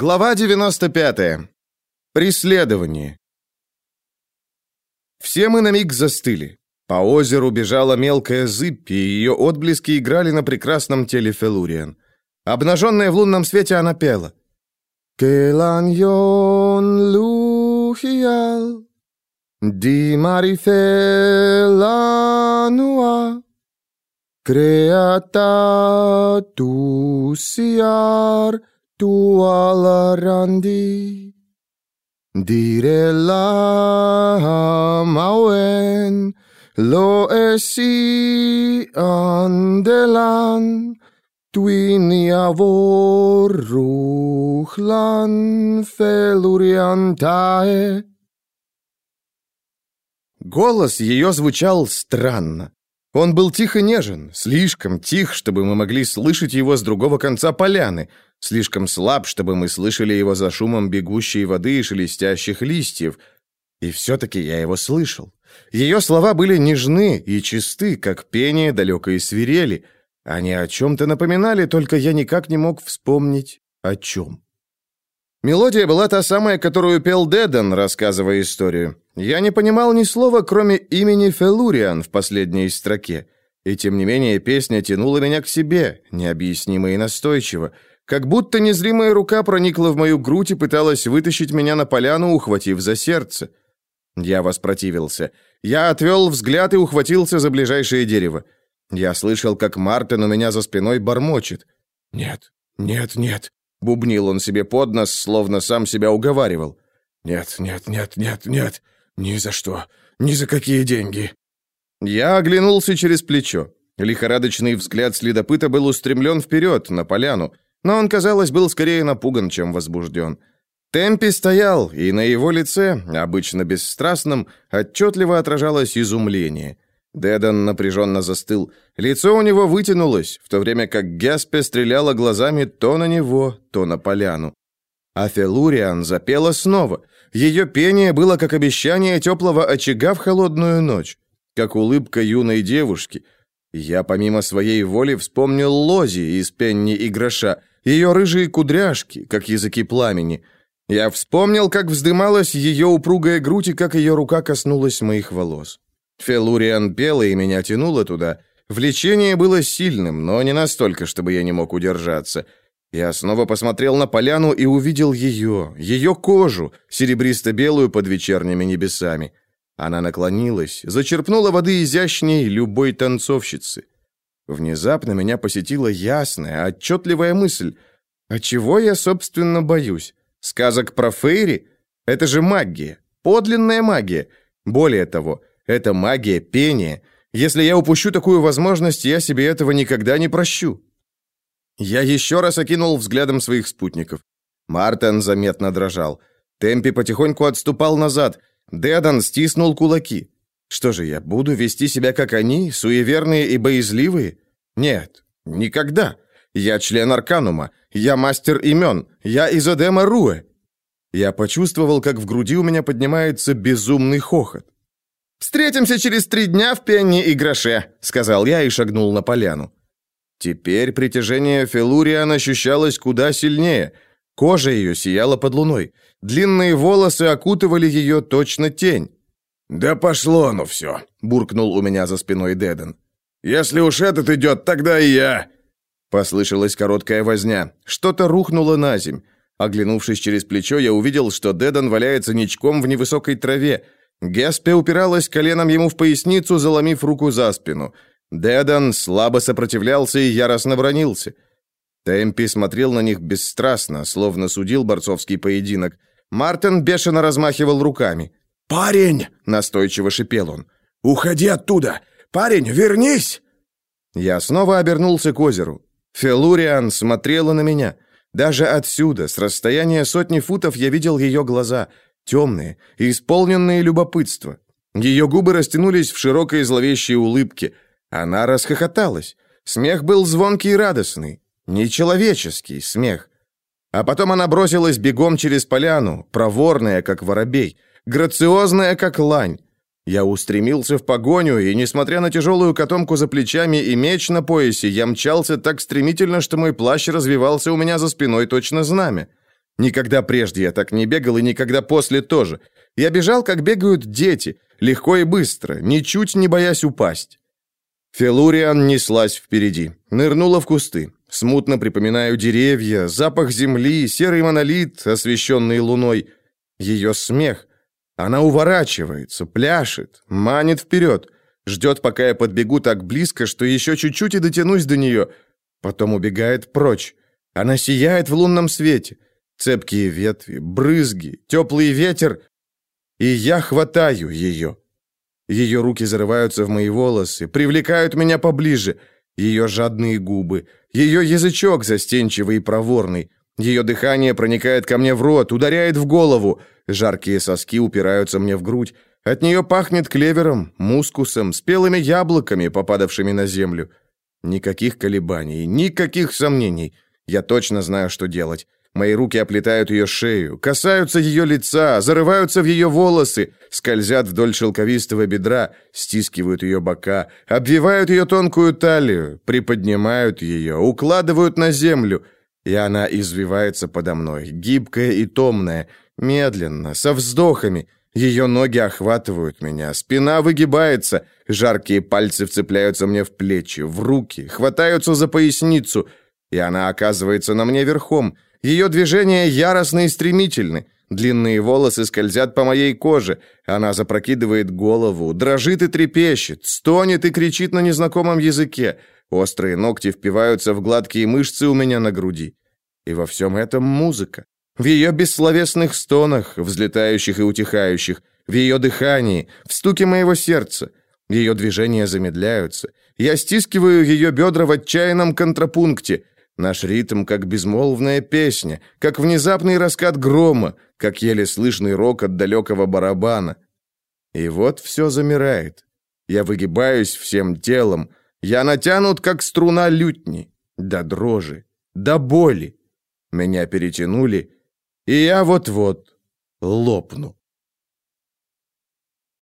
Глава 95. Преследование. Все мы на миг застыли. По озеру бежала мелкая зыбь, и ее отблески играли на прекрасном теле Фелуриан. Обнаженная в лунном свете, она пела. «Келаньон лухиял, ди марифелануа, креата тусиар, tu alarandi dire la mauen lo esi andelan Twini avor ruhlan фелуриантае. Голос ее звучал странно. Он был тих и нежен, слишком тих, чтобы мы могли слышать его с другого конца поляны, слишком слаб, чтобы мы слышали его за шумом бегущей воды и шелестящих листьев. И все-таки я его слышал. Ее слова были нежны и чисты, как пение далекой свирели. Они о чем-то напоминали, только я никак не мог вспомнить, о чем. Мелодия была та самая, которую пел Деден, рассказывая историю. Я не понимал ни слова, кроме имени Фелуриан в последней строке. И тем не менее песня тянула меня к себе, необъяснимо и настойчиво, как будто незримая рука проникла в мою грудь и пыталась вытащить меня на поляну, ухватив за сердце. Я воспротивился. Я отвел взгляд и ухватился за ближайшее дерево. Я слышал, как Мартин у меня за спиной бормочет. «Нет, нет, нет», Бубнил он себе под нос, словно сам себя уговаривал. «Нет, нет, нет, нет, нет, ни за что, ни за какие деньги». Я оглянулся через плечо. Лихорадочный взгляд следопыта был устремлен вперед, на поляну, но он, казалось, был скорее напуган, чем возбужден. Темпи стоял, и на его лице, обычно бесстрастном, отчетливо отражалось изумление – Дедан напряженно застыл. Лицо у него вытянулось, в то время как Гяспе стреляла глазами то на него, то на поляну. А Фелуриан запела снова. Ее пение было как обещание теплого очага в холодную ночь, как улыбка юной девушки. Я помимо своей воли вспомнил Лози из Пенни и Гроша, ее рыжие кудряшки, как языки пламени. Я вспомнил, как вздымалась ее упругая грудь и как ее рука коснулась моих волос. Фелуриан пела и меня тянуло туда. Влечение было сильным, но не настолько, чтобы я не мог удержаться. Я снова посмотрел на поляну и увидел ее, ее кожу, серебристо-белую под вечерними небесами. Она наклонилась, зачерпнула воды изящней любой танцовщицы. Внезапно меня посетила ясная, отчетливая мысль. А чего я, собственно, боюсь? Сказок про Фейри? Это же магия, подлинная магия. Более того, это магия пения. Если я упущу такую возможность, я себе этого никогда не прощу. Я еще раз окинул взглядом своих спутников. Мартин заметно дрожал. Темпи потихоньку отступал назад. Дедан стиснул кулаки. Что же, я буду вести себя как они, суеверные и боязливые? Нет, никогда. Я член Арканума. Я мастер имен. Я из Эдема Руэ. Я почувствовал, как в груди у меня поднимается безумный хохот. «Встретимся через три дня в Пенни и Гроше», — сказал я и шагнул на поляну. Теперь притяжение Фелуриан ощущалось куда сильнее. Кожа ее сияла под луной. Длинные волосы окутывали ее точно тень. «Да пошло оно все», — буркнул у меня за спиной Деден. «Если уж этот идет, тогда и я». Послышалась короткая возня. Что-то рухнуло на земь. Оглянувшись через плечо, я увидел, что Деден валяется ничком в невысокой траве. Геспе упиралась коленом ему в поясницу, заломив руку за спину. Дедан слабо сопротивлялся и яростно бронился. Темпи смотрел на них бесстрастно, словно судил борцовский поединок. Мартин бешено размахивал руками. «Парень!» — настойчиво шипел он. «Уходи оттуда! Парень, вернись!» Я снова обернулся к озеру. Фелуриан смотрела на меня. Даже отсюда, с расстояния сотни футов, я видел ее глаза — темные исполненные любопытства. Ее губы растянулись в широкой зловещей улыбке. Она расхохоталась. Смех был звонкий и радостный. Нечеловеческий смех. А потом она бросилась бегом через поляну, проворная, как воробей, грациозная, как лань. Я устремился в погоню, и, несмотря на тяжелую котомку за плечами и меч на поясе, я мчался так стремительно, что мой плащ развивался у меня за спиной точно знамя. Никогда прежде я так не бегал и никогда после тоже. Я бежал, как бегают дети, легко и быстро, ничуть не боясь упасть. Фелуриан неслась впереди, нырнула в кусты. Смутно припоминаю деревья, запах земли, серый монолит, освещенный луной. Ее смех. Она уворачивается, пляшет, манит вперед. Ждет, пока я подбегу так близко, что еще чуть-чуть и дотянусь до нее. Потом убегает прочь. Она сияет в лунном свете. Цепкие ветви, брызги, теплый ветер. И я хватаю ее. Ее руки зарываются в мои волосы, привлекают меня поближе. Ее жадные губы, ее язычок застенчивый и проворный. Ее дыхание проникает ко мне в рот, ударяет в голову. Жаркие соски упираются мне в грудь. От нее пахнет клевером, мускусом, спелыми яблоками, попадавшими на землю. Никаких колебаний, никаких сомнений. Я точно знаю, что делать. Мои руки оплетают ее шею, касаются ее лица, зарываются в ее волосы, скользят вдоль шелковистого бедра, стискивают ее бока, обвивают ее тонкую талию, приподнимают ее, укладывают на землю, и она извивается подо мной, гибкая и томная, медленно, со вздохами. Ее ноги охватывают меня, спина выгибается, жаркие пальцы вцепляются мне в плечи, в руки, хватаются за поясницу, и она оказывается на мне верхом — ее движения яростны и стремительны. Длинные волосы скользят по моей коже. Она запрокидывает голову, дрожит и трепещет, стонет и кричит на незнакомом языке. Острые ногти впиваются в гладкие мышцы у меня на груди. И во всем этом музыка. В ее бессловесных стонах, взлетающих и утихающих, в ее дыхании, в стуке моего сердца. Ее движения замедляются. Я стискиваю ее бедра в отчаянном контрапункте. Наш ритм как безмолвная песня, как внезапный раскат грома, как еле слышный рок от далекого барабана. И вот все замирает. Я выгибаюсь всем телом. Я натянут, как струна лютни. До дрожи, до боли. Меня перетянули, и я вот-вот лопну.